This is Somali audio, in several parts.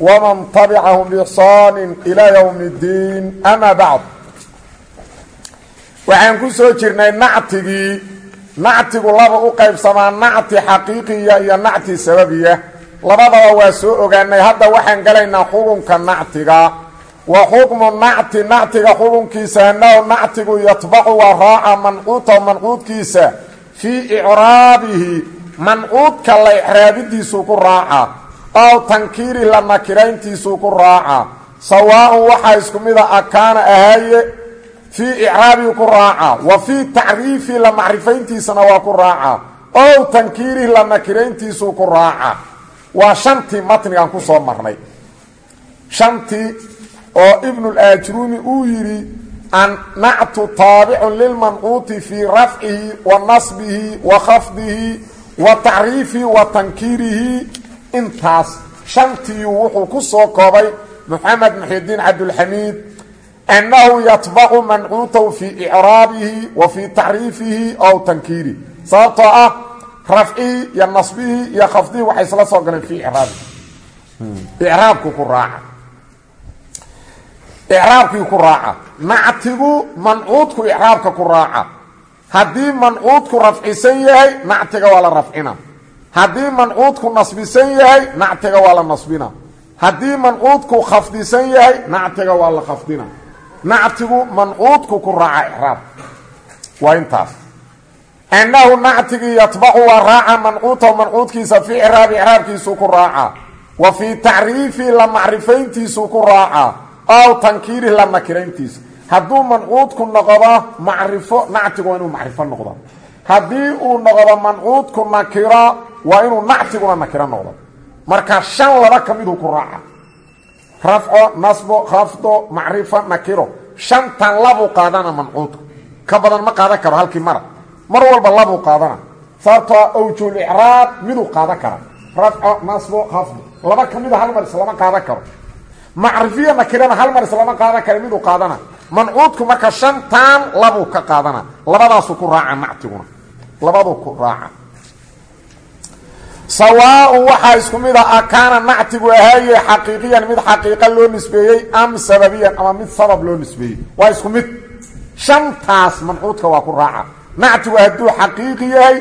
wman tabcahm bixsaan ilaa ywm اddiin ama bacd waxaan ku soo jirnay nactigii nactigu laba u qaybsamaa nacti xaqiiqiya iyo nacti sababiya labadaba waa soo ogaanay hadda waxaan galaynaa xukunka nactiga wa xukmu nacti nactiga xukunkiisa annahu nactigu yatbacu waa raaca mancuutahu mancuudkiisa fii icraabihi mancuudka la icraabidiisu ku raaca ow tankiiri la nakirayntiisuu ku raaca. Sawaaun waxaa isku mida akaana ahaaye fii icraabihi ku raaca. Wa fii tacriifihi la macrifayntiisana waa ku raaca. Ow tankiirihi la nakirayntiisuu ku raaca. Waa shantii matnigan ku soo marnay. Shantii oo ibnulaajruumi uu yidhi annactu taabicun lilmancuuti fii rafcihi wa nasbihi wa wa tacriifihi wa tankiirihi intaas shantiiyu wuxuu ku soo koobay moxamed muxidiin cabdulxamiid annahu yatbacu mancuutahu fii icraabihi wa fii tacriifihi ow tankiirihi sababtoo ah rafcihii iyo nasbihii iyo khafdihii waxay isla soo galeen fii icraabihi ku raaca. Icraabkii ku raaca. Nactigu mancuudku icraabka ku raaca. Haddii mancuudku rafcisan yahay nactiga waa la rafcina haddii mancuudku nasbisan yahay nactiga waa la nasbina. Haddii mancuudku khafdisan yahay nactiga waa la khafdina. Nactigu mancuudku ku raaca icraab waa intaas. Annahu nactigii yatbacu waa raaca mancuutahu mancuudkiisa fii icraabi icraabkiisuu ku raaca. Wa fii tacriifihi la macrifayntiisuu ku raaca. Ow tankiirihi la nakirayntiisa hadduu mancuudku noqdo macrifo nactigu waa inuu macrifo noqdo. Haddii uu noqdo mancuudku waa inuu nactiguna nakiro noqdo. Marka shan laba ka miduu ku raaca. Rafco nasbo khafdo macrifo nakiro. Shantan labuu qaadana mancuudka ka badan ma qaadan karo halkii mara mar walba labuu qaadana. Sababtoo awjuul icraab miduu qaadan kara. Rafco nasbo khafdo laba ka mida hal mar islama qaadan karo. Macrifiyo nakirana hal mar islama qaadan kara miduu qaadana. Mancuudku marka shantan labuu ka qaadana. Labadaasuu ku raaca nactiguna labaduu ku raaca sawaaun waxaa isku mid a akaana nactigu ahaaye xaqiiqiyan mid xaqiiqa loo nisbeeyey am sababiyan ama mid sabab loo nisbeeyey. Waa isku mid. Shantaas mancuudka waa ku raaca. Nactigu hadduu xaqiiqi yahay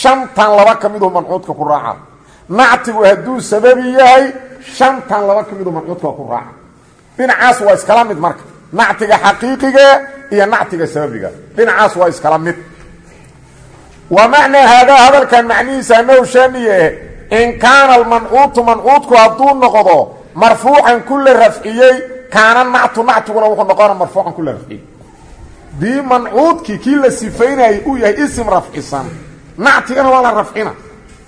shantan laba ka miduu mancuudka ku raaca. Nactigu hadduu sababi yahay shantan laba ka miduu mancuudka waa ku raaca. Dhinacaas waa iskala mid marka. Nactiga xaqiiqiga iyo nactiga sababiga. Dhinacaas waa iskala mid wa macnaa haadaa hadalkan macnihiisa annahu shaaniye in kaana almancuutu mancuudku hadduu noqdo marfuucan ku la rafciyey kaana nactu nactiguna wuxuu noqona marfuucan ku la rafciyey dii mancuudkii kii la sifaynayay uu yahay isim rafcisan nactigana waa la rafcina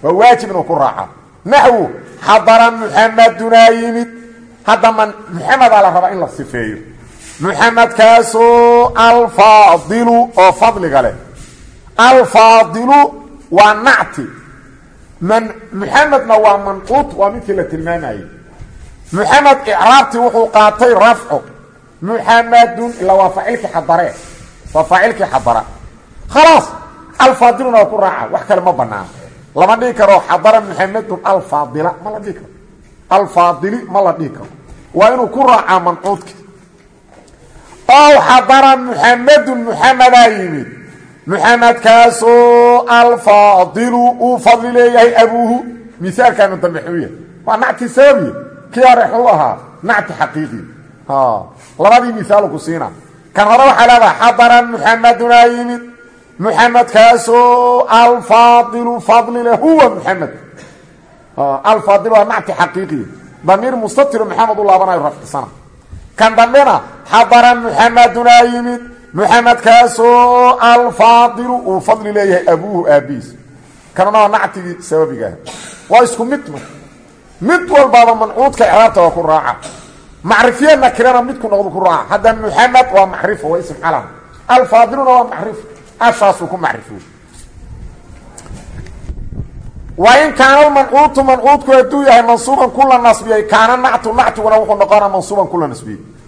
waa waajib inuu ku raaca naxwu xadara muxamadunaa yimid hadda man muxamedaa la rabaa in la sifeeyo. Muxamedkaasoo alfaadilu oo fadliga leh alfaadilu waa nacti muxamedna waa mancuud waa midkii la tilmaamayey muxamed icraabti wuxuu qaatay rafco muxamadun ilaa waa faacilkii xadare. Waa faacilkii xadara. Khalaas alfaadiluna waa ku raaca. Wax kale ma banaano lama dhihi karo xadara muxamedun alfaadila ma la dhihi karo. Alfaadili ma la dhihi karo. Waa inuu ku raacaa mancuudki ow xadara muxamedun muxamedaa yimid muxamedkaasoo alfaadilu uu fadli leeyahay abuuhu misaalkaanu dambe xuuya waa nacti sababiya kii hore xuu ahaa nacti xaqiiqi. Labadii misaalu ku siina. Kan hore waxaa leedahay xadara muxamedunaa yimid. Muxamedkaasoo alfaadilu fadli leh huwa muxamed alfaadilu waa nacti xaqiiqiya damiir mustatiro maxamed u laabanayo rafcisana kan dambena xadara muxamedunaa muxamedkaasoo alfaadilu uu fadli leeyahay abuuhu aabihiis. Kanuna waa nactigii sababigaah waa isku mid ma. Mid walbaaba mancuudka icraabta waa ku raaca. Macrifiye nakirana midku noqdu ku raaca. Hadda muxamed waa macrifo waa ism calam. Alfaadiluna waa macrifo ashaasuu ku macrifo. Wain kaana mancuutu mancuudku hadduu yahay mansuuban kula nasbiyey kaana nactu nactiguna wuxuu noqona mansuuban kula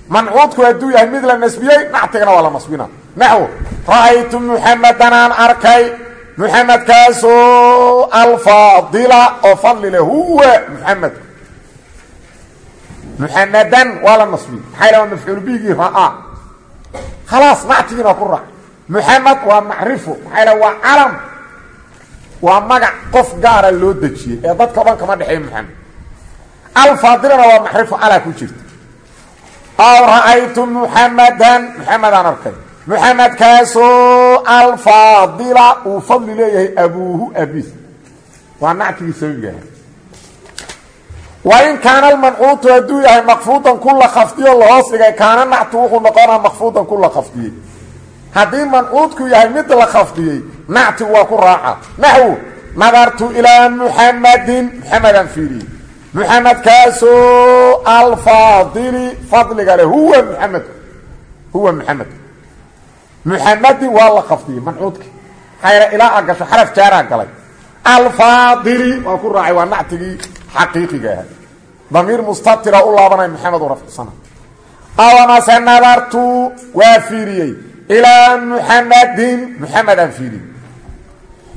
mancuudku hadduu yahay mid la nasbiyey nactigana waa la nasbina. Naxwo ra'aytu muxamedan aan arkay muxamedkaasoo alfaadila oo fadlile huwa muxamed muxamedan waa la nasbiyey. Maxaa waa mafcuul bigii ra'a? Khalaas nactigiina ku raac muxamed waa macrifo maxaa waa calam. Waa magac qof gaara loo dejiyey ee dadka o dhan kama aw ra'aytu muxamadan muxamedaan arkay muxamedkaasoo alfaadila uu fadli leeyahay abuuhu abis waa nactigii sababigaha wain kaana almancuutu hadduu yahay makfuudan kula khafdiyo lahoos dhigay kaana nactu wuxuu noqonaa makfuudan kula khafdiyey haddii mancuudku yahay mid la khafdiyey nactigu waa ku raaca naxwu nadartu ilaa muxamadin muxamedaan fiiriyey muxamedkaasoo alfaadili fadliga leh huwa muxamed huwa muxamed muxamedin waa la khafdiyey mancuudki. Hayra ilaa a gasho xaraf jaaraa galay. Alfaadili waa ku raacay waa nactigii xaqiiqiga aha damiir mustatira u laabanay maxamed u rafcisana awanase nadartu waa fiiriyey. Ilaa muxamadin muxamedaan fiiriyey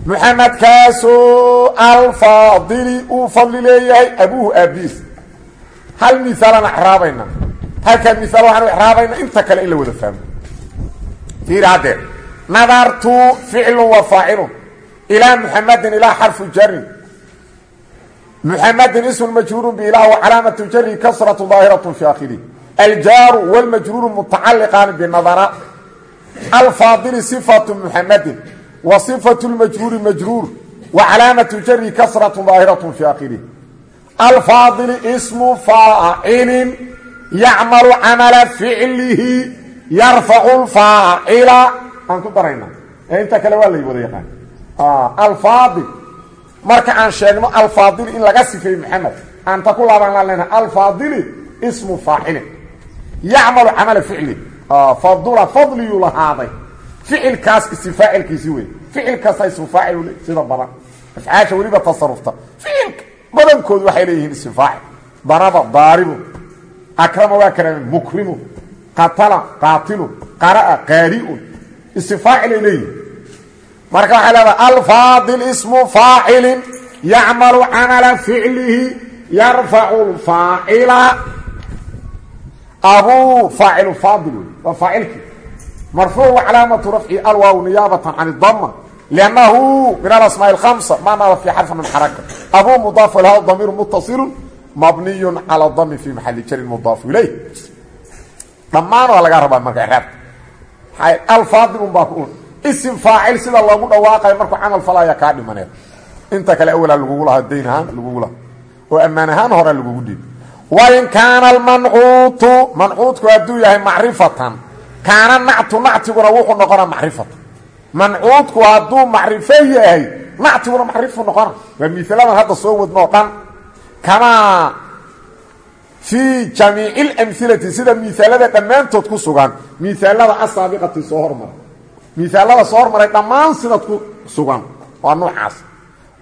muxamedkaasoo alfaadili uu fadli leeyahay abuuhu aabiis hal miaalaan exraabayna halkaa miaal waxaanu exraabayna inta kale in la wada fahmo. Fiiri haddee nadartu ficlu wa faacilun. Ilaa muxamadin ilaa xarfu jarin muxamadin ismu majhuuru bilah wa calaamatu jari kasratu daahiratu fi akhirih aljaaru wاlmajruuru mutacaliqaani binadara alfaadili sifatu muxamadin wa sifatu lmajruuri majruur wa calaamatu jari kasratu daahiratu fi akhirih. Alfaadili ismu faacilin yacmalu camala ficlihi yarfacu lfaacila aan ku darayna ee inta kale waa la wada yaqaan. Alfaadil marka aan sheegno alfaadili in laga sifeeyo maxamed aanta ku laaban leenahay alfaadili ismu faacilin yacmalu camala ficli fadula fadliyuu lahaaday ficilkaas isi faacilkiisi wey ficil kasta ismu faacil sida badan. Afcaasha weliba tasarufta. Ficilka badankoodu waxay leeyihiin ismu faacil daraba daaribu akrama waa karaame mukrimu qatala qaatilu qara'a qaari'un ismu faacilay leeyihiin marka waxay leedahay alfaadil ismu faacilin yacmalu camala ficlihi yarfacu lfaacila. Abuu faacilu faadil wey waa faacilkii marfuuc calaamatu rafci alwaaw niyaabatan can idama liannahu min alasmaa اhamsa ma naada fi xarfi min xaraka abuu mudaafu ilha damiiru mutasilu mabniyu cala dami fi maxali jarin mudaafu ilayh dhammaan waa laga rabaa marka raabka alfaadilun baa ku isim faacil sida loogu dhawaaqayo markuu camal falaya kaa dhimaneed inta kale awalaa lagugu lahaa dayn ahaan lagugu laha oo ammaan ahaan horaa lagugu dhiib wain kaana almancuutu mancuudku hadduu yahay macrifatan kaana nactu nactiguna wuxuu noqonaa macrifatan mancuudku hadduu macrifo yahay nactiguna macrifu noqona waa mialadan hadda soo wadno o dhan. Kamaa fii jamiici sida miaalada dhammaantood ku sugan miaalada asaabiqati soo hormaray. Miaalada soo hormaray dhammaan sidad ku sugan. Waa noocaas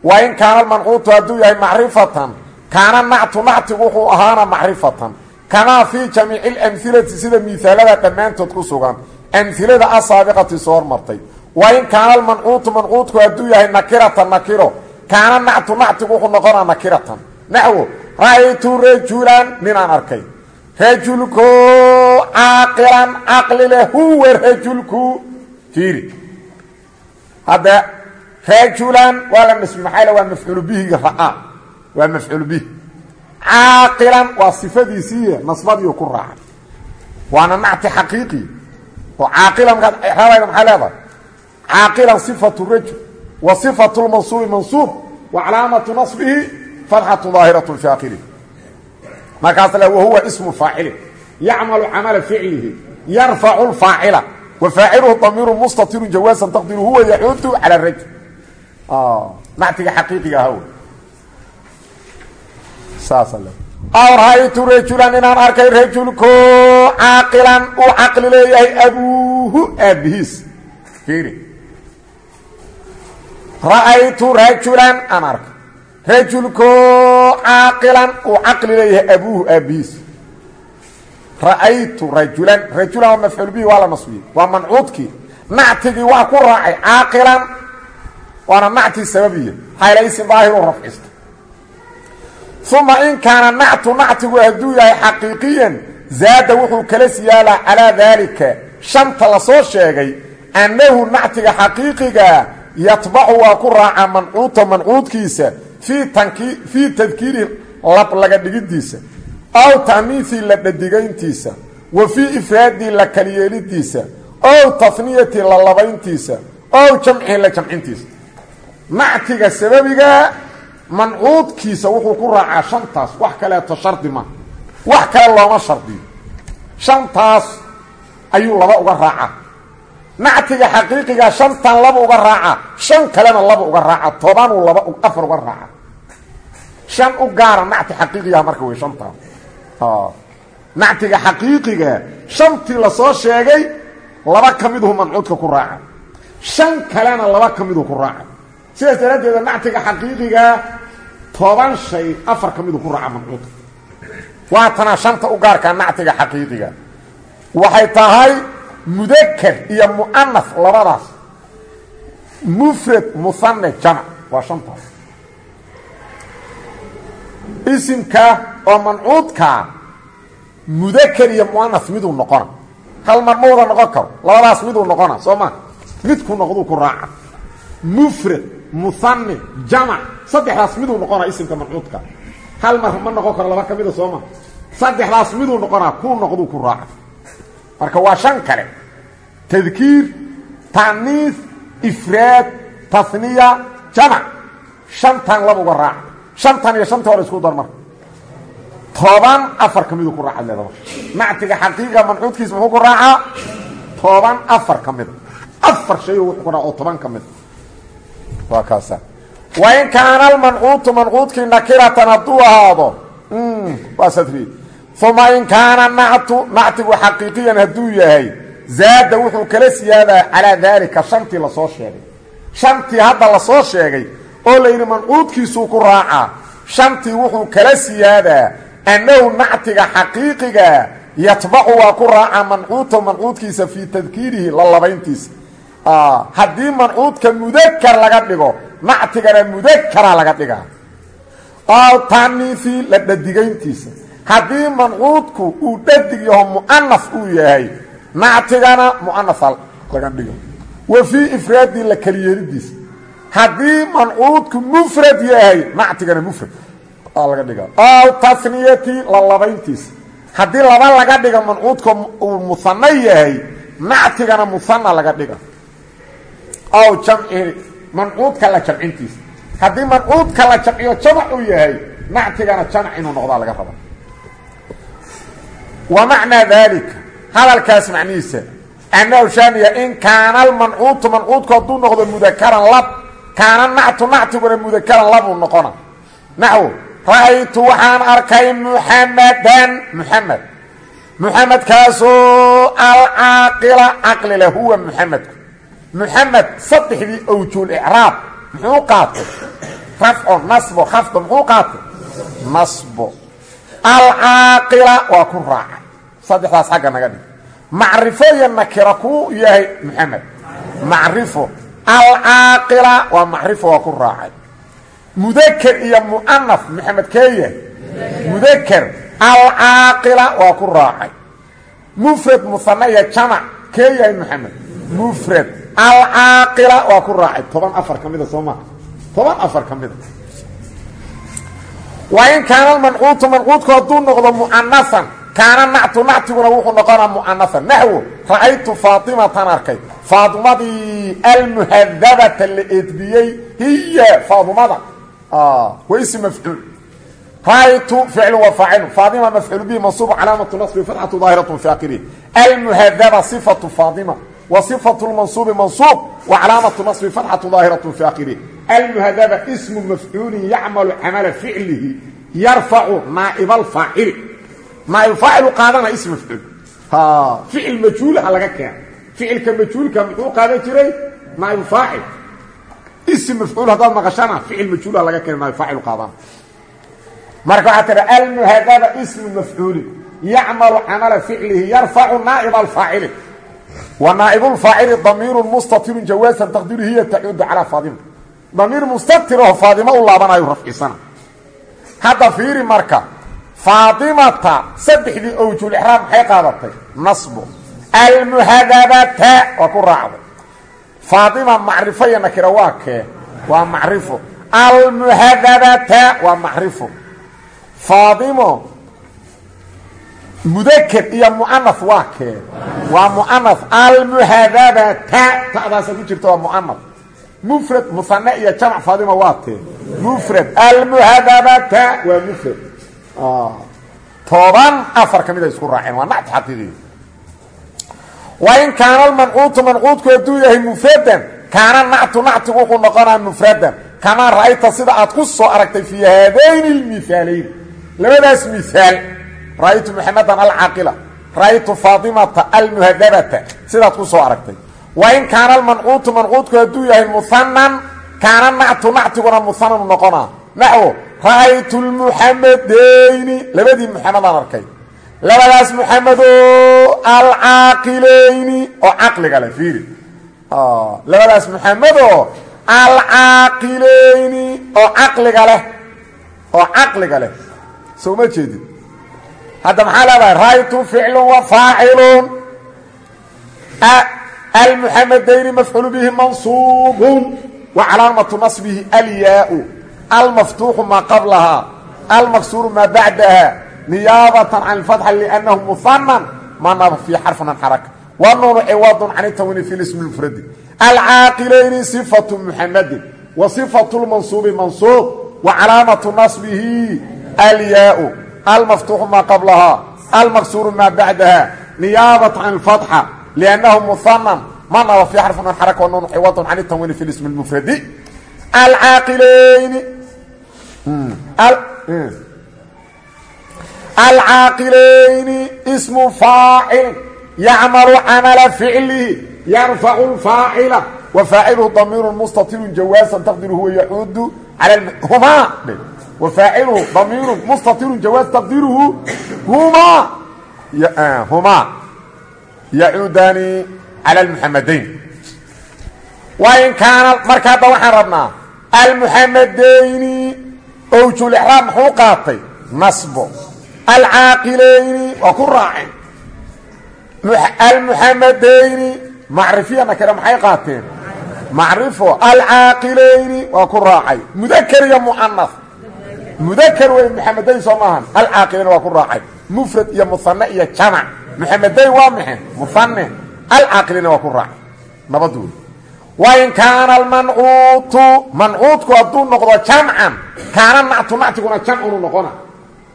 wain kaana almancuutu hadduu yahay macrifatan kaana nactu nactigu wuxuu ahaana macrifatan kamaa fii jamiici اlamhilati sida miaalada dhammaantood ku sugan amhilada asaabiqati soo hormartay wain kaana almancuutu mancuudku hadduu yahay nakiratan nakiro kaana nactu nactigu wuxuu noqonaa nakiratan naxwo ra'aytu rajulan ninaan arkay rajulku caaqilan caqli leh huwa rajulku fiiri hadda rajulan waa la nasbi maxaa waa mafcuulu caaqilan waa sifadiisiiy nasbadiiu ku raacay. Waana nacti xaqiiqi. Oo caaqilan markaad rabayda maxaa leedahay? Caaqilan sifatu rajul wa sifatu lmansuubi mansuub wa calaamatu nasbihi fatxatu daahiratu akhirih markaas le wahuwa ismu faacilin yacmalu camala ficlihi. Yarfacu lfaacila. Wa faaciluhu damiiru mustatiru jawaasan taqdiru huwa yaxuudu cala rajul. Nactiga xaqiiqiga le aw ra'aytu rajulan inaan arkay rajulko caaqilan uu caqli leeyahay abuuhu aabihiis ra'aytu rajulan aan arkay. Rajulko caaqilan uu caqli leeyahay abuuhu aabihiis ra'aytu rajulan rajulan waa mafcuul bihi waa la nasbiyey waa mancuudkii nactigii waa ku raacay. Caaqilan waana nactii sababiya. Xaylaysin daahiru rafcista uma in kaana nactu nactigu hadduu yahay xaqiiqiyan zaada wuxuu kala siyaalaa calaa daalika. Shanta la soo sheegay annahu nactiga xaqiiqigaa yatbacu waa ku raaca mancuuta mancuudkiisa fii tadkiiri lab laga dhigidiisa aw ta'niisii la dhadigayntiisa wa fii ifraadii la kaliyeelidiisa ow tafniyati la labayntiisa ow jamcihi la jamcintiisa. Nactiga sababiga mancuudkiisa wuxuu ku raacaa shantaas. Wax kaleeto shardi ma. Wax kale looma shardiyo shantaas ayuu laba uga raacaa nactiga xaqiiqiga shantan laba uga raacaa shan kalena laba uga raaca. Tobanuu laba afar uga raaca. Shan u gaara nacti xaqiiqigaha marka wey shantaas nactiga xaqiiqiga shantii la soo sheegay laba ka miduhu mancuudka ku raaca. Shan kalena laba ka miduhu ku raaca sidaas daraaddeeda nactiga xaqiiqigaa toban shay afar ka midu ku raaca mancuudka waatana shanta u gaarkaa nactiga xaqiiqiga. Waxay tahay mudaker iyo mu'anaf labadaas. Mufrad muhane jamac. Waa shantaas. Isimka oo mancuudkaa mudaker iyo mu'anaf miduu noqona. Hal mar ma wada noqon karo. Labadaas miduu noqona soo ma? Midku noqduu ku raaca mufrad muhane jamac saddexdaas miduu noqonaa isimka mancuudka hal mar ma noqon karo laba ka mida soo ma. Saddexdaas miduu noqonaa kuu noqduu ku raaca. Marka waa shan kale. Tadkiir taaniis ifraad taniya jamac shantan laba uga raaca. Shantan iyo shantii hore isku dar marka toban afar ka miduu ku raaca leeda marka nactiga xaqiiqa mancuudkiisa muxuu ku raacaa? Toban afar ka mida afar shay wuxuu ku raaca oo toban ka mida waa kaasa. Wain kaana almancuutu mancuudkii nakiratan hadduu ahaado waa sadri. Uma in kaana nactu nactigu xaqiiqiyan hadduu yahay zaada wuxuu kala siyaadaa calaa daalika shantii la soo sheegay. Shantii hadda la soo sheegay oo la yidhi mancuudkiisuu ku raacaa shantii wuxuu kala siyaadaa annahu nactiga xaqiiqiga yatbacu waa ku raacaa mancuuta mancuudkiisa fii tadkiirihi la haddii mancuudka mudakar laga dhigo nactigana mudakara laga dhigaa. Oo taniifii la dhadigayntiisa haddii mancuudku uu dhadig yaho mu'anaf uu yahay nactigana mu'anafa laga dhigo. Wa fii ifraadii la keliyeelidiisa haddii mancuudku mufrad yahay nactigana mufrad laga dhigaa. Oo tasniyati la labayntiisa. Haddii laba laga dhiga mancuudka uu muhano yahay nactigana muhana laga dhiga ow jamci mancuudka la jamcintiisa haddii mancuudka la jamciyo jamac uu yahay nactigana jamac inuu noqdaa laga raba. Wa macnaa daalika hadalkaas macnihiisa annahu shaaniya in kaana almancuutu mancuudku hadduu noqdo mudakaran lab kaana nactu nactiguna mudakaran labuu noqona. Naxwo ra'aytu waxaan arkay muxamadan muxamed muxamedkaasoo alcaaqila caqlile huwa muxamedku muxamed saddexdii awjuul icraab muxuu qaatay? Rafco nasbo khafdo muxuu qaatay? Nasbo. Alcaaqila waa ku raacay. Saddexdaas xagga naga dhig. Macrifo iyo nakira kuu yahay muxamed macrifo. Alcaaqila waa macrifo waa ku raacay. Mudaker iyo mu'anaf maxamed kee yahay? Mudaker alcaaqila waa ku raacay. Mufrad muhane iyo jamac kee yahay maxamed mufrad alcaaqila waa ku raacay. Toban afar ka mida soo maa toban afar ka mida waa in kaana almancuutu mancuudku hadduu noqdo mu'anasan kaana nactu nactiguna wuxuu noqonaa mu'anasan naxwo ra'aytu faatimatan arkay. Faadimadii almuhadabata la edbiyey hiya faadimada waa ism mafcuul. Ra'aytu ficlu wa faacilu faadima mafcuul bihi mansuub calaamatu nasbi fatxatu daahiratu fi akhirih almuhadaba sifatu faadima wa sifatu lmansuubi mansuub wa calaamatu nasbi fatxatu daahiratu fi akhirih almuhadaba ismu mafcuulin yacmalu camala ficlihi yarfacu naa'ibalfaacili naa'ibalfaacilu qaadana ism mafcuul. Ficil majhuulaha laga keena ficilka majhuulka muxuu qaadan jiray? Naa'ibufaacil ism mafcuul haddaad maqashana ficil majhuulaha laga keena naa'ibufaacil qaadana marka waxaa ismu mafcuulin yacmalu camala ficlihi yarfacu naa'ib alfaacili wa naa'ibulfaacili damiiru mustatirun jawaasan taqdiru hiya tacuudu calaa faadima. Damiir mustatiraho faadimo u laabanayo rafcisana hadda fiiri marka faadimata saddexdii owjulixraam maxay qaadatay? Nasbo almuhadabata waa ku raacday. Faadima macrifo iyo nakira waa kee? Waa macrifo. Almuhadabata waa mudakr iyo muanaf waa kee. Waa muanaf almuhadabata ta'daasa ku jirta waa muanaf. Mufrad musane iyo jamc faadima waa tee mufrad almuhadabata waa mufrad. Toban afar ka mid ay isku raaceen waa nacti xaqiiqiya wain kaana almancuutu mancuudku hadduu yahay mufradan kaana nactu nactigu wuxuu noqonaa mufradan. Kamaa ra'ayta sida aad ku soo aragtay fii haadayni lmihaalayn labadaas mihaal ra'aytu maxamedan alcaaqila ra'aytu faatimata almuhadabata. Sidaad ku soo aragtay. Wain kaana almancuutu mancuudku hadduu yahay muhanan kaana nactu nactiguna muhananu noqonaa naxwo ra'aytu lmuxamedayni labadii muxamedaan arkay. Labadaas muxamedo alcaaqilayni oo caqliga leh fiiri. Labadaas muxamedo alcaaqilayni oo caqliga leh. Oo caqliga leh. Soo ma hadda maxaa leedahay ra'aytu ficlun wa faacilun almuxamedayni mafcuulu bihi mansuubun wa calaamatu nasbihi alyaau. Almaftuuxu maa qablahaa almaksuuru maa bacdaha. Niyaabatan can ilfatxa liannahu muhanan manaba fii xarfin an xaraka. Wanuunu ciwadun can itawini fi lismi lmufradi alcaaqilayni sifatu muxamadin wa sifatu lmansuubi mansuub wa calaamatu nasbihi alyaau almaftuuxu maa qablahaa almaksuuru maa bacdaha niyaabatan can ilfatxa liannahu muhanan manaba fii xarfin an xaraka wanuunu ciwadun can itawini fi lismi lmufradi alcaaqilayni alcaaqilayni ismu faacil yacmalu camala ficlihi yarfacu lfaacila wa faaciluhu damiiru mustatirun jawaasan taqdiru huwa yacuudu humaa faaciluhu damiiru mustatirun jawaas taqdiruhu humaa humaa yacuudaani cala almuxamadayn wain kaana marka hadda waxaan rabnaa almuxamadayni owjulixraam muxuu qaatay nasbo alcaaqilayni waa ku almuxamadayni macrifiya nakira maxay qaateen? Macrifo alcaaqilayni waa ku raacay. Iyo mu'anas mudakar wey muxamadayn soo maahan. Alcaaqilayni waa ku raacay. Mufrad iyo muhane iyo jamac muxamadayn waa maxe muhane alcaaqilayni waa ku raacay. Nabad wey wain kaana almancuutu mancuudku hadduu noqdo jamcan kaana nactu nactiguna jamcunu noqona.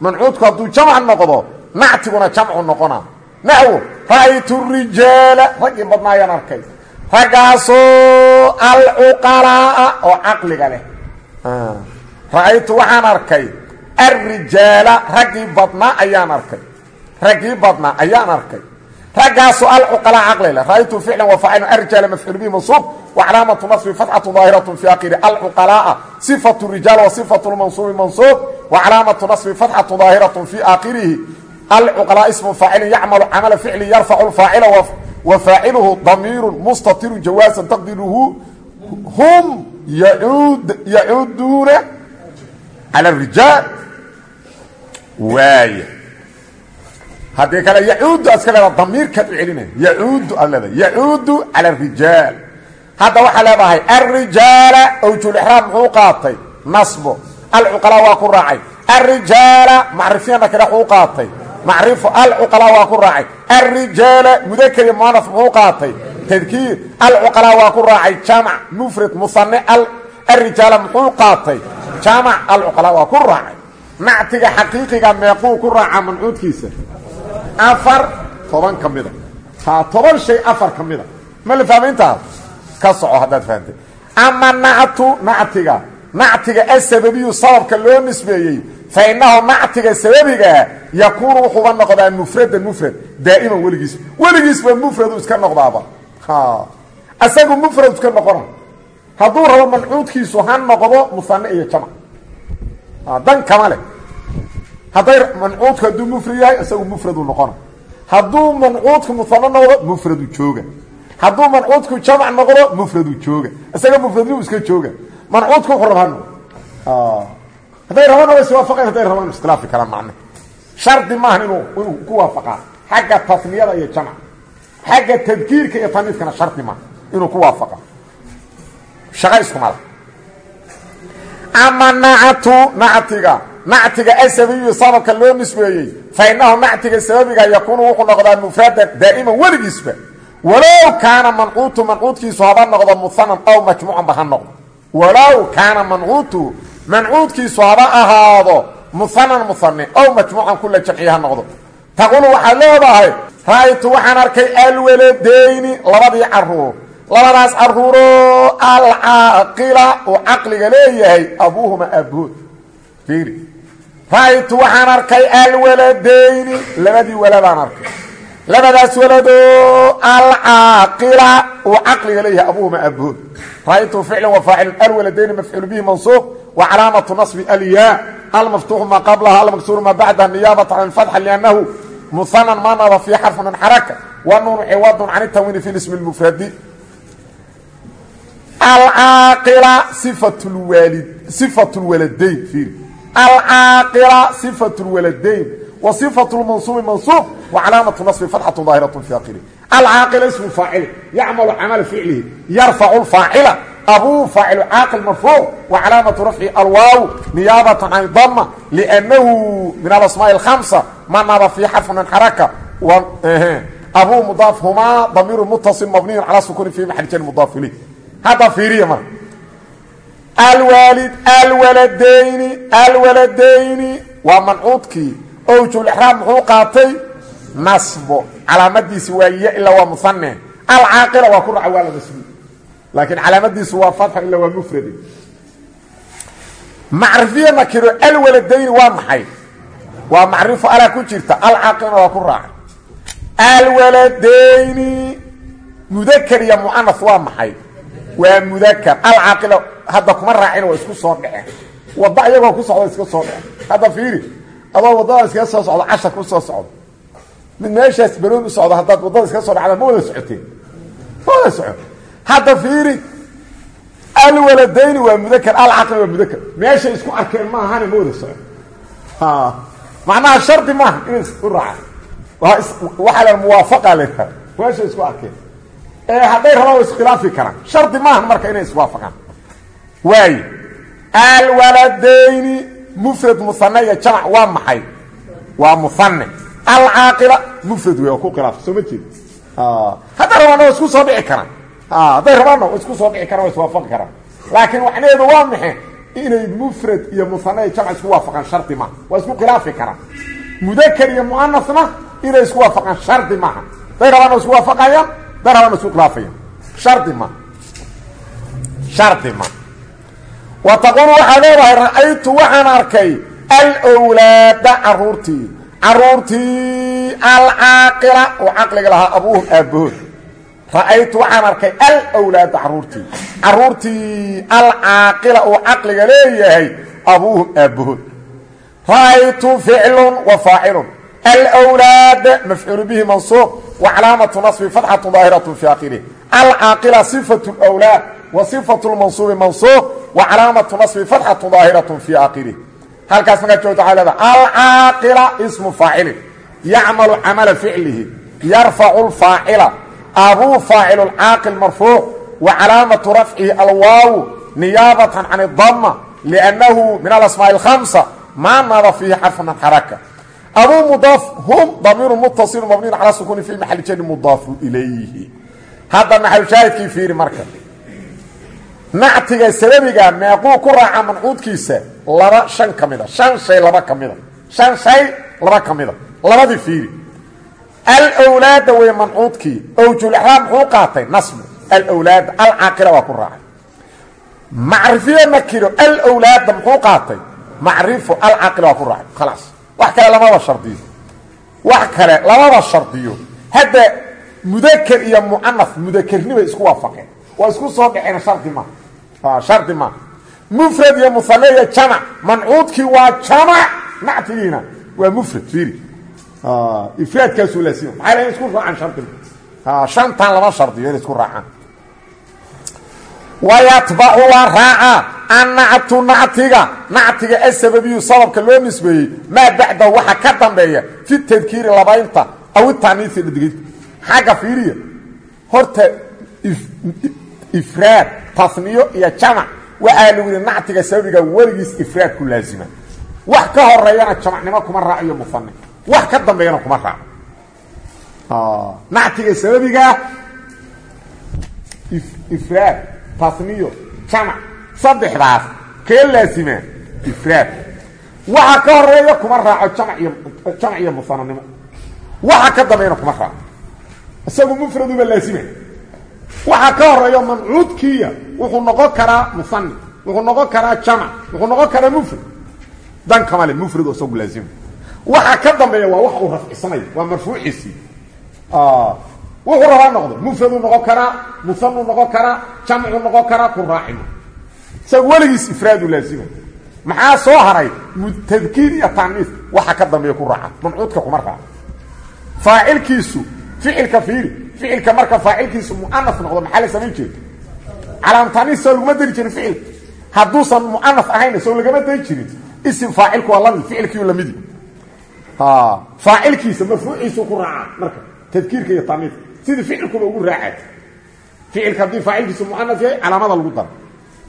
Mancuudku hadduu jamc noqdo nactiguna jamcu noqona. Naxwo ra'aytu rijaala raggii badnaayaan arkay. Raggaasoo alcuqalaa'a oo caqliga leh ra'aytu waxaan arkay alrijaala raggii badnaa ayaan arkay. Raggii badnaa ayaan arkay. Raggaasoo alcuqalaa caqli leh. Ra'aytu ficlan wa faacilun. Alrijaala mafcuul bihi mansuub wa calaamatu nasbi fatxatu daahiratu fi akhiri alcuqalaa'a sifatu rijaal wa sifatu lmansuubi mansuub wa calaamatu nasbi fatxatu daahiratu fi aakhirihi alcuqalaa ismu faacilin yacmalu camala ficli yarfacu lfaacila wa faaciluhu damiiru mustatiru jawaasan taqdiruhu. Hum yacuuduuna cala rijaal waaya haddii kale yacuudu aad iska leedaha damiirkaad u celinaya yacuudu aad leedahay yacuudu cala arijaal hadda waxaa leedahay alrijaala owjulixraam muxuu qaatay nasbo alcuqalaa waa ku raacay alrijaala macrifiya nakira muxuu qaatay macrifo alcuqalaa waa ku raacay alrijaala mudakar iyo muanaf muxuu qaatay tadkiir alcuqalaa waa ku raacay jamac mufrad musane alrijaala muxuu qaatay jamac alcuqalaa waa ku raacay nactiga xaqiiqiga meequu ku raacaa mancuudkiisa afar toban ka mida ha toban shay afar ka mida ma la fahma intaas ka soco haddaad fahamtay ama nactu nactiga nactiga asababiyu sababka loo nisbeeyey fa inahu nactiga sababigaa yakuunu wuxuuba noqdaa mufradan mufrad daa'iman weligiis weligiisba mufradu iska noqdaaba isagu mufrad noqona hadduu rabo mancuudkiisu ha noqdo musane iyo jamc dan kama leh. Hadday mancuudku hadduu mufrad mufradu noqona. Hadduu mancuudku musane noqdo mufradu jooga. Hadduu mancuudku jamc noqdo mufradu jooga. Isaga mufradnimu iska jooga. Mancuudku wuxuu raba ha noqdo hadday rabaan way iswaafaqeen hadday rabaan iskhilaafi karaan macne. Shardi maahan inuu ku waafaqaa. Xagga tasniyada iyo jamc xagga tadkiirka iyo taniifkana shardi maaha inuu ku waafaqa shaqa iskumala ama nactu nactiga. Nactiga asabiyu sababka loo nisbeeyey fa inahu nactiga sababiga yakuunu wuxuu noqdaa mufradan daa'iman weligiisba. Walow kaana mancuutu mancuudkiisu haba noqdo muhanan aw majmuucanba ha noqdo. Walow kaana mancuutu mancuudkiisu haba ahaado muhanan muhane ow majmuucan kula jamciya ha noqdo. Taqulu waxaad leedahay ra'aytu waxaan arkay alwaladayni labadii carruur labadaas caruuroo alcaaqila uu caqliga leeyahay abuuhuma aabahood fiiri. Ra'aytu waxaan arkay alwaladayni labadii waladaan arkay. Labadaas waladoo alcaaqila uu caqliga leeyahay abuuhuma aabahood ra'aytu ficlan wa faacilun alwaladayni mafcuul bihi mansuuq wa calaamatu nasbi alyaa almaftuuxu maa qablaha almaksuuru maa bacdaha niyaabata can fatxa liannahu muhanan ma naba fii xarfun an xaraka wa nuunu ciwadun can itanwiini fi ismi lmufradi alcaaqila sifat lwaladayn alcaaqila sifat lwaladayn wa sifat lmansuubi mansuub wa calaamatu nasbi fatxatu daahiratu fi akhiri alcaaqila ismu faacili yacmalu camala ficlihi yarfacu faacila abuu faacil caaqil marfuuc wa calaamatu rafci alwaaw niyaabatan can dama linahu min alasmaa اhamsa manaba fii xarfi min xaraka eh, eh, abuu mudaaf humaa damiiru mutaصil mabniyu cala sukuni fi maxal jar mudaaf iley hadda fiiriya marka alwaalid alwaladayni alwaladayni waa mancuudkii. Owjulexraam muxuu qaatay? Nasbo. Calaamadiisi waa ya ilaa waa muhane alcaaqila waa ku raca waa la nasbi. Laakiin calaamadiisu waa fatxa ilaa waa mufrade macrifiye nakiro alwaladayni waa maxay? Waa macrifo alaa ku jirta. Alcaaqilna waa ku raaca alwaladayni mudakar iyo muanas waa maxay waa mudakar. Alcaaqila hadda kuma raacina waa isku soo dhaceen. Wadda iyagoo ku socda iska soo dhaceen. Hadda fiiri adoo waddadan iskaga soo socdo cashar ku soo socdo. Mid meeshaas baroon u socdo haddaad waddada iskaga soo dhacda ma wada socoteen. Ma wada socon hadda fiiri alwaladayni waa mudakar alcaqli waa mudakar. Meeshay isku arkeen maahane ma wada socon macnaha shardi maaha inay isku raacaan waxaa la muwaafaqa leedaha meeshay isku arkeen. ee hadday rabaan wa iskhilaafi karaan. Shardi maaha marka inay iswaafaqaan. Waaye alwaladayni mufrad muhane iyo jamac waa maxay? Waa muhane alcaaqila mufrad wey oo ku khilaafa soo ma jeed hadday rabaanna waa isku soo dhici karaan. Hadday rabaanna waa isku soo dhici karaan waa iswaafaqi karaan. Laakiin macnaheedu waa maxe inay mufrad iyo muhane iyo jamc isku waafaqaan shardi maaha. Waa isku khilaafi karaan. Mudakar iyo muanasna inay isku waafaqaan shardi maaha. Hadday rabaanna waa isku waafaqayaan hadday rabaanna isku khilaafayaan shardi maaha shardi maaha wa taquulu waxaa leedahay ra'aytu waxaan arkay alwlaada caruurtii. Caruurtii alcaaqila oo caqliga lahaa abuuhum aabbahood. Ra'aytu waxaan arkay alwlaada caruurtii. Caruurtii alcaaqila oo caqliga leeyahay abuuhum aabbahood. Ra'aytu ficlun wa faacilun. Alwlaada mafcuulu bihi mansuuq wa calaamatu nasbi fatxatu daahiratu fi akhirih alcaaqila sifatu wlaad wa sifatu lmansuubi mansuuq wa calaamatu nasbi fatxatu daahiratu fi akhirih halkaas markaa joogta waxaa leedaha alcaaqila ismu faacilin yacmalu camala ficlihi yarfacu lfaacila abuu faacilu lcaaqil marfuuc wa calaamatu rafcihi alwaawu niyaabatan can idama liannahu min alasmaaءi اlhamsa maa naba fiihi xarfun an xaraka abuu mudaaf hum damiiru mutasilu mabniyn calaa sukuuni fi maxali jari mudaafu ilayhi. Hadda maxalushaahidkii fiiri marka. Nactiga sababiga meequu ku raaca mancuudkiisa laba shan ka mida. Shan shay laba ka mida. Shan shay laba ka mida. Labadii fiiri. Alwlaada wey mancuudkii. Owjulexraam muxuu qaatay nasbu. Alwlaada alcaaqila waa ku raacay. Macrifiye nakiro alwlaada muxuu qaatay. Macrifu alcaaqila waa ku raacay. Khalaas wax kale lamaba shardiyo. Wax kale lamaba shardiyo. Hadda mudaker iyo mucanaf mudakarnibay isku waafaqeen. Waa isku soo dhaceen shardi maaha shardi maaha mufrad iyo muhane iyo jamac mancuudkii waa jamac nactigiina waa mufrad fiiri ifraadkaasuu laasima maxaa la isku raacaan shardi ma. Shantan lama shardiyo inay isku raacaan wayatbacu waa raaca annactu nactiga nactiga asababiyu sababka loo nisbeeyey maa bacdahu waxa ka dambeeya fi tadkiiri labaynta aw itaniisi dhadigid xagga fiiriya horta ifraad tasniyo iyo jamac waxaa lagu yihi nactiga sababiga weligiis ifraad ku laazima wax ka horeeyana jamacnimo kuma raaciyo muane wax ka dambeeyana kuma raaco nactiga sababiga ifraad tasniyo jamac saddexdaas kee laasimaa ifraad waxa ka horreeya kuma raaco jamac iyo musananimo waxa ka dambeeyana kuma raaco. Isagu mufraduba laasima waxa ka horeeyo mancuudkiiya wuxuu noqon karaa musani wuxuu noqon karaa jamac wuxuu noqon karaa mufrad. Dan kamale mufrad oo isagu laazima waxa ka dambeeya waa wax uu rafcisanayo waa marfuuciisii wuxuu rabaa noqdo mufraduu noqon karaa musanuu noqon karaa jamcuu noqon karaa ku raacimo isaga weligiis ifraadu laazima. Maxaa soo haray? Tadkiir iyo taaniis waxa ka dambeeya ku raaca. Mancuudka kuma raaco faacilkiisu ficilka fiiri ficilka marka faacilkiisu muanas noqdo maxaa la samayn jira calaamtaaniis soo laguma dari jirin ficilka hadduusan muanas ahayna soo lagama dari jirin. Isim faacilku waa la mid ficilkiiu lamidi faacilkiisa marfuuciisu ku raaca. Marka tadkiirka iyo taaniiska sidii ficilkuba ugu raacay. Ficilka haddii faacilkiisu muanas yahay calaamada lagu daro.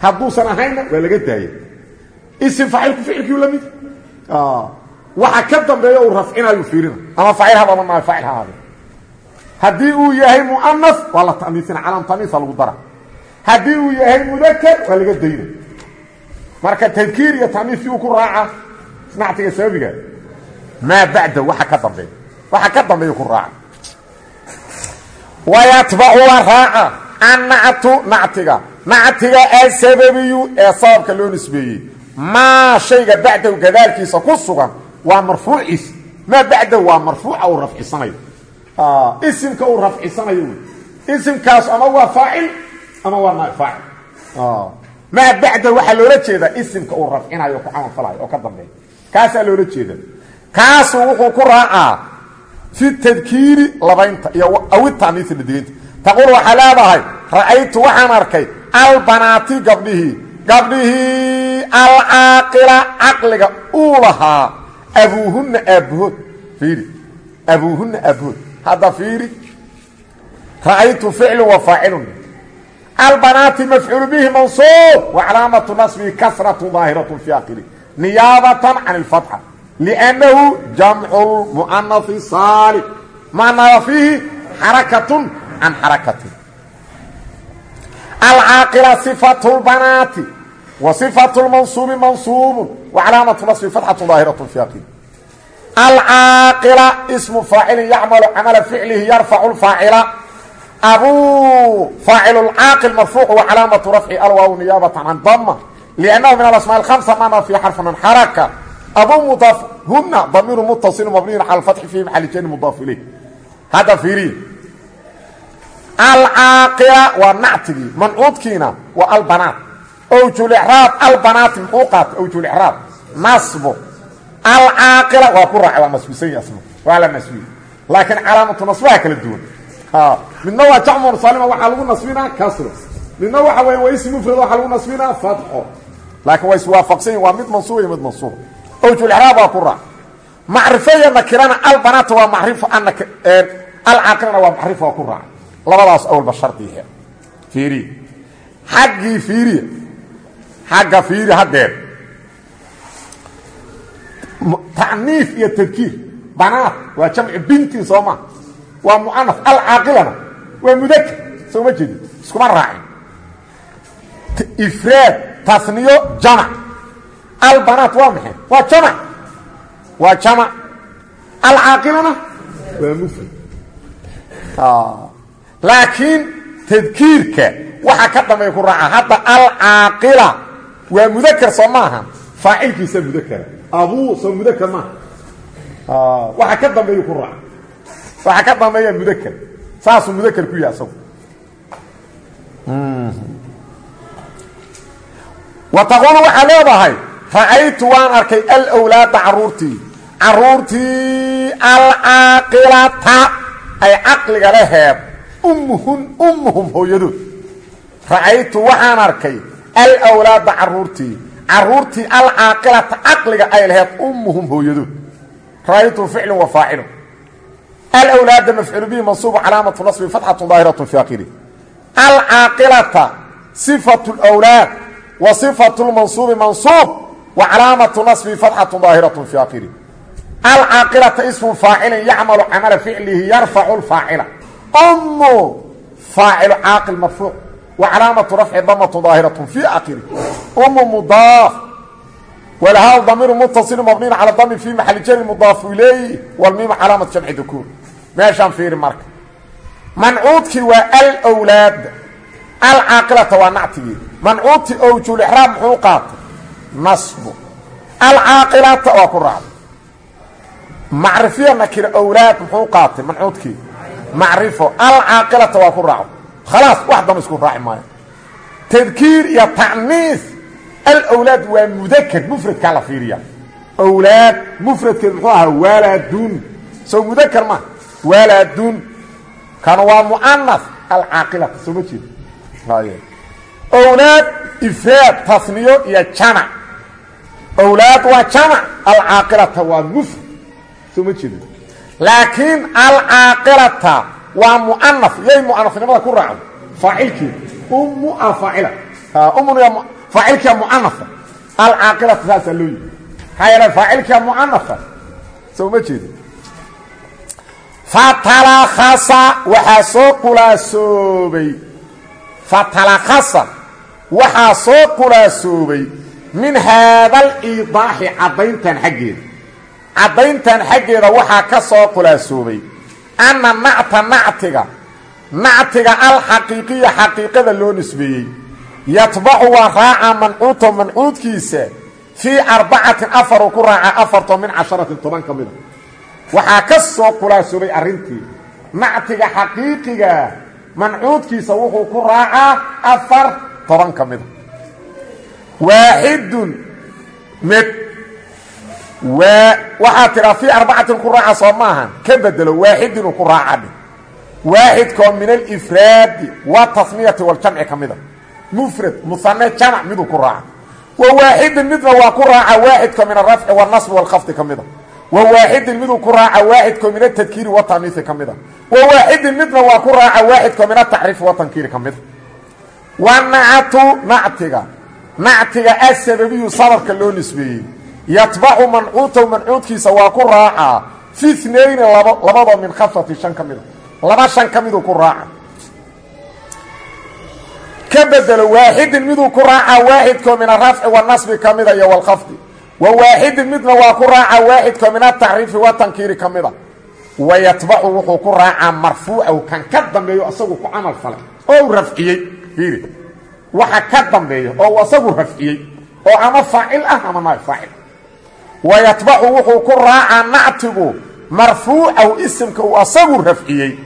Hadduusan ahayna waa laga daaya isim faacilku ficilkiiu lamidi waxa ka dambeeya uu rafcinayu fiirina. Ama faacil hababa maayo faacil ha ahaade haddii uu yahay muanas waa la taniisina calaam taniisa lagu dara haddii uu yahay mudaker waa laga dayna marka tadkiir iyo taniiskii uu ku raaca nactiga sababiga. Maa bacda waxa ka dambeeya. Waxa ka dambeeya ku raaca wayatbacu waa raaca annactu nactiga nactiga asababiyu ee sababka loo nisbeeyey maa shayga bacdahu gadaalkiisa ku sugan waa marfuuciis maa bacdahu waa marfuuca uu rafcisanayo isimka uu rafcisanayo wey isimkaas ama waa faacil ama waa naab faacil maa bacdahu waxaa loola jeedaa isimka uu rafcinayo ku camalfalayo oo ka dambeeya kaasaa loola jeeda fi tadkiiri labaynta iyo awitaniisi dhadigeynta taquul waxaa leedahay ra'aytu waxaan arkay albanaati gabdhihii gabdhihii alcaaqila caqliga uu lahaa abuuhunna aabbahood fiiri abuuhunna aabbahood hadda fiiri ra'aytu ficlu wa faacilun. Albanaati mafcuulu bihi mansuub wa calaamatu nasbihi kasratu daahiratu fi akhiri niyaabatan can اlfatxa liannahu jamcu lmu'anasi saalim macnaa fiihi xarakatun can xarakatin alcaaqila صifatu lbanaati wa صifatu lmansuubi mansuubun wa calaamatu nasbi fatxatu daahiratu fi akhiri alcaaqila ismu faacilin yacmalu camala ficlihi yarfacu lfaacila abuu faacilu lcaaqil marfuucu wa calaamatu rafci alwaaw niyaabatan can dama liannahu min alasmaa alhamsa mana fi abuu mudaaf huna damiiru mutasilu mabniyun cala alfatxi fi maxali jani mudaaf ilayh. Hadda fiiriye alcaaqila waa nactigii mancuudkiina waa albanaat. Owjulraab albanaati muxuu qaatay owjulraab nasbu. Alcaaqila waa ku raaca waa nasbisan asma. Waa la nasbiye laakiin calaamatu nasbaha kala duwan. Midna waa jacmur salima waxaa lagu nasbinaa kasro. Midna waxa weya waa ism mufrad waxaa lagu nasbinaa fatxo laakiin waa iswaafaqsan yihiin waa mid mansuub iyo mid mansuub owjulraab waa ku raac macrifo iyo nakirana albanaata waa macrifo alcaaqilana waa macrifo waa ku raaca labadaas awalba shardihe fiiriya xaggii fiiriya xagga fiiri haddeer tacniif iyo tadkiir banaat waa jamci bintin soo maa waa mucanaf alcaaqilana waa mudakr soo ma jeedin iskuma raacin. Ifraad tasniyo jamac albanaat waa maxay? Waa jamac. Waa jamac. Alcaaqilana waa mufrad laakiin tadkiirka waxaa ka dambeeya ku raaca hadda alcaaqila waa mudakr soo maaha. Faacilkiisa mudakara abuu soo mudakar maaha. Waxa ka dambeeyu ku raaca. Waxa ka dambeeya mudakar saasuu mudakar ku yahay asagu. Wa taquulu waxaa leedahay ra'aytu waan arkay alwlaada caruurtii. Caruurtii alcaaqilata ay caqliga laheed ummuhun ummuhum hooyadood ra'aytu waxaan arkay alwlaada caruurtii. Caruurtii alcaaqilata caqliga ay laheed ummuhum hooyadood ra'aytu ficlu wa faacilu alwlaada mafcuul bihi mansuubu calaamatu nasbi fatxatu daahiratu fi akhiri. Alcaaqilata sifatu lwlaad wa sifatu lmansuubi mansuub wa calaamatu nasbi fatxatu daahiratu fi akhiri alcaaqilata ismu faacilin yacmalu camala ficlihi yarfacu lfaacila. Ummu faacilu caaqil marfuuc wa calaamatu rafci damatu daahiratu fi akhiri ummu mudaaf wlhaa damiir mutasilu mabniin calى dami fi maxali jari mudaafu ilayh wlmiima calaamat jamci dukuur. Meeshaan fiiri marka. Mancuudkii waa alwlaad alcaaqilata waa nactigii. Mancuudkii owjulixraab muxuu qaatay nasbu. Alcaaqilata waa ku raacday. Macrifiya nakira owlaad muxuu qaatay mancuudkii macrifo. Alcaaqilata waa ku raacday. Khalaas wax dama isku raaci maayo. Tadkiir iyo tacniis. Alwlaad waa mudakr mufradkaa la fiiriya wlaad mufradkeed muxuu ahaa waaladun soo mudakr ma waaladun kana waa muanas alcaaqilata soo ma jeed. Wlaad ifraad tasniyo iyo jamac wlaad waa jamac alcaaqilata waa mufrad soo ma jeed laakiin alcaaqilata waa muanaf yay muanafnimada ku raacdo. Faacilkeed umu a faacila umn faacilkia mucanafa alcaaqilata saasaa loo yihi maxaa yeele faacilkia mucanafa soo ma jeeda fatalakasa waxaa soo qulaasoobay waxaa soo qulaasoobay min haadal iidaaxi caddayntan xaggeeda. Caddayntan xaggeeda waxaa ka soo qulaasoobay anna nacta nactiga nactiga alxaqiiqiya xaqiiqada loo nisbeeyey yatbacu waa raaca mancuuto mancuudkiisa fii arbacatin afaruu ku raaca afartoo min casharatin toban ka mida. Waxaa ka soo khulaasoobay arrintii. Nactiga xaqiiqiga mancuudkiisa wuxuu ku raacaa afar toban ka mida waaxidun mid. Waxaa tidhaa fii arbacatin ku raaca soo maahan ka bedelo waaxidinuu ku raacadhi waaxidkoo min alifraadi watasniyati waljamci ka mida. Mufrad musane jamac miduu ku raaca. Wa waaxidin midna waa ku raaca waaxidko min arafci wanasbi walkhafdi ka mida. Wa waaxidin miduu ku raaca waaxidko min atadkiiri wataniisi ka mida. Wa waaxidin midna waa ku raaca waaxidko min atacriifi watankiiri ka mida. Wa nactu nactiga nactiga asababiyu sababka loo nisbeeyey. Yatbacu mancuutahu mancuudkiisa waa ku raacaa fi nayni labo labadoo min khafati shan ka mida laba shan ka ku raaca. Ka bedelo waaxidin miduu ku raaca waaxidkoo min arafci wanasbi ka mida iyo walkhafdi wa waaxidin midna waa ku raaca waaxidkoo min atacriifi watankiiri ka mida wa yatbacu wuxuu ku raacaa marfuucahu kan ka dambeeyo asagu ku camal falay. Oo rafciyey fiiri waxa ka dambeeya oo uu asagu rafciyey oo ama faacil ah ama naag faacil. Wa yatbacu wuxuu ku raacaa nactigu marfuucahu isimka uu asagu rafciyey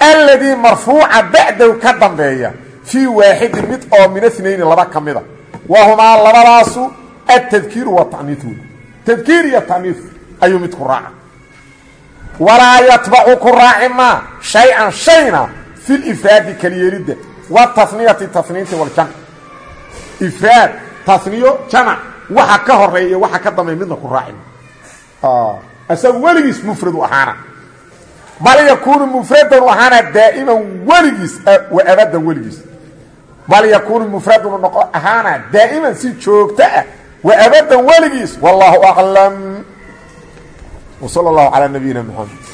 alladii marfuuca bacdahu ka dambeeya fii waaxidin mid oo min anayni laba ka mida. Wahumaa labadaasu atadkiiru wataniis wey tadkiir iyo taniis ayuu mid ku raaca. Walaa yatbacu ku raaci maa shay-an shayna fi lifraadi kaliyeelidda wataniyati taniinti waljamc ifraad taniyo jamac waxa ka horreeya waxa ka dambeeya midna ku raaci ma isaga weligiis mufradu ahaana. Bal yakuunu mufradanu ahaana daa'iman weligiis wa abadan weligiis. Bal yakuunu mufradanu noqo ahaana daa'iman si joogto ah wa abadan weligiis. Wallaahu aclam wsala allahu calaa nabiyina maxamed